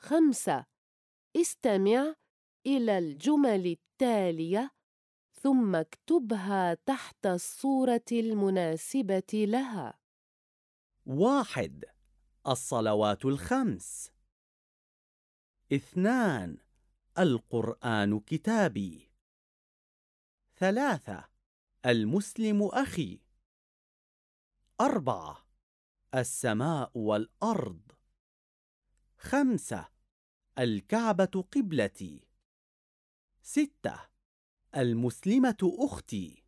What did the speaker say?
خمسة. استمع إلى الجمل التالية ثم اكتبها تحت الصورة المناسبة لها. واحد. الصلوات الخمس. اثنان. القرآن كتابي. ثلاثة. المسلم أخي. أربعة. السماء والأرض. خمسة. الكعبة قبلتي. ستة. المسلمة أختي.